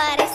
parece.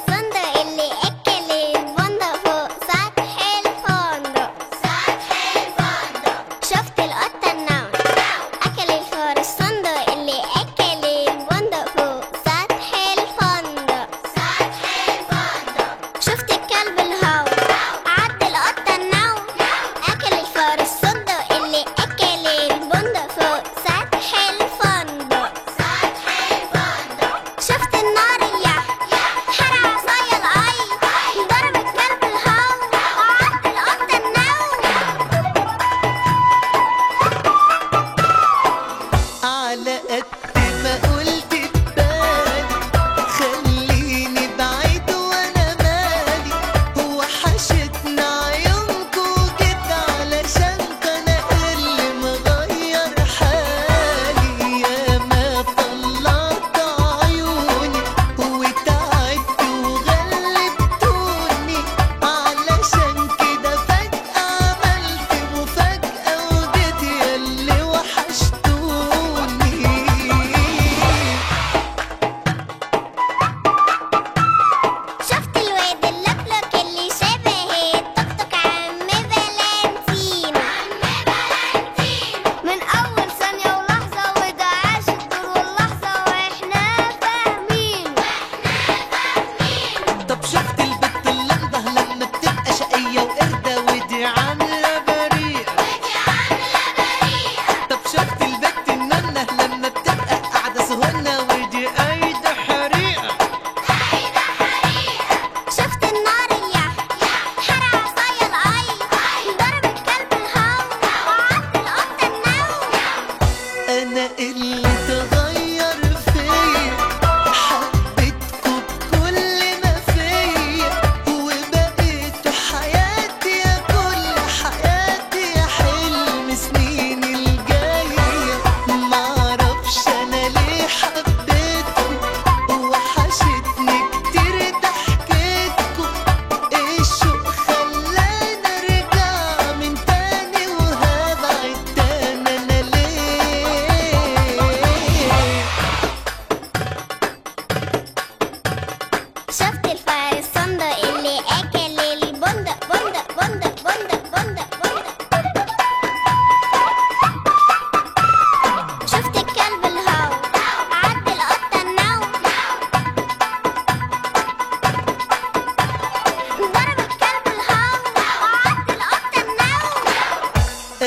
أنا اللي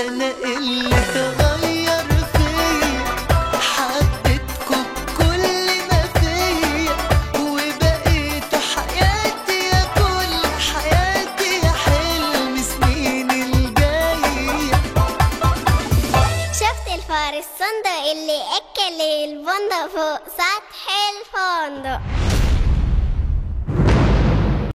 أنا اللي تغير فيا. حبيتكوا بكل ما فيا. وبقيتوا حياتي يا كل حياتي يا حلم سنين الجاية. شفت الفار الصندوق اللي أكل البندق فوق سطح الفندق.